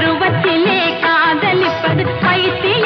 கருவத்திலே காதலிப்பது பைத்திய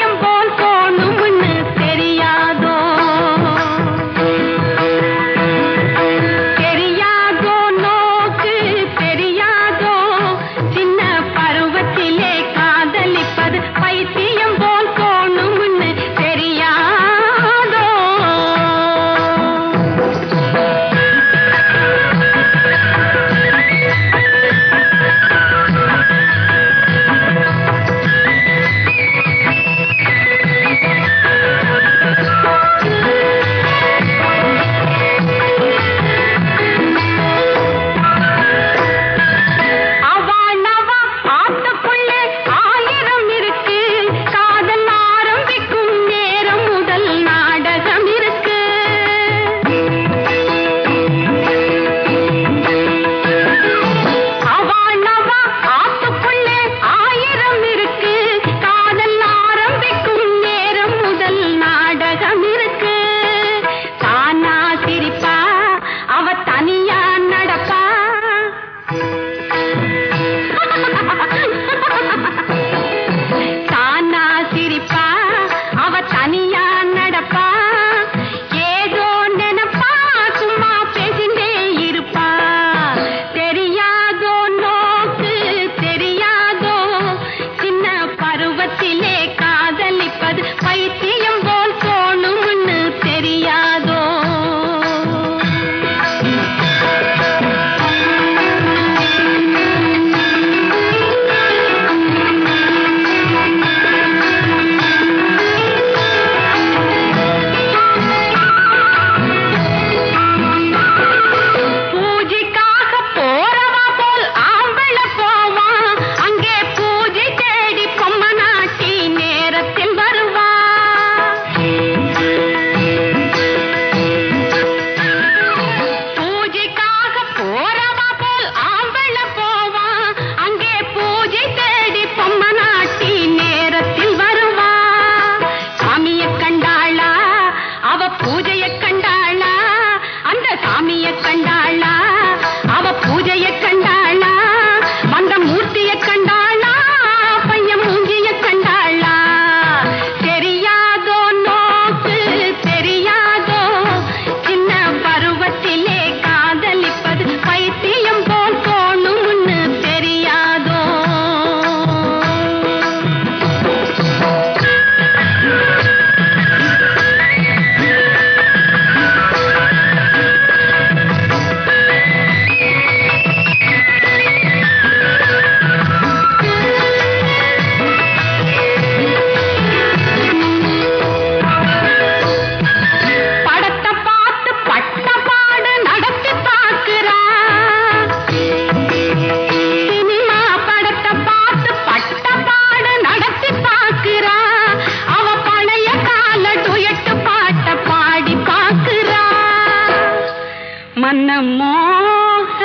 मोह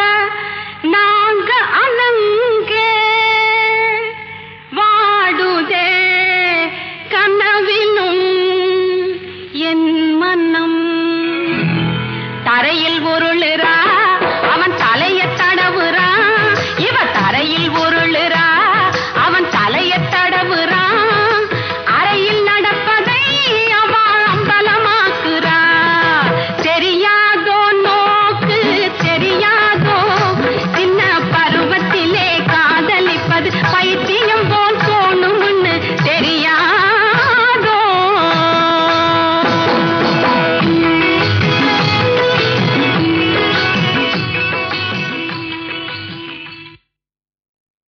ना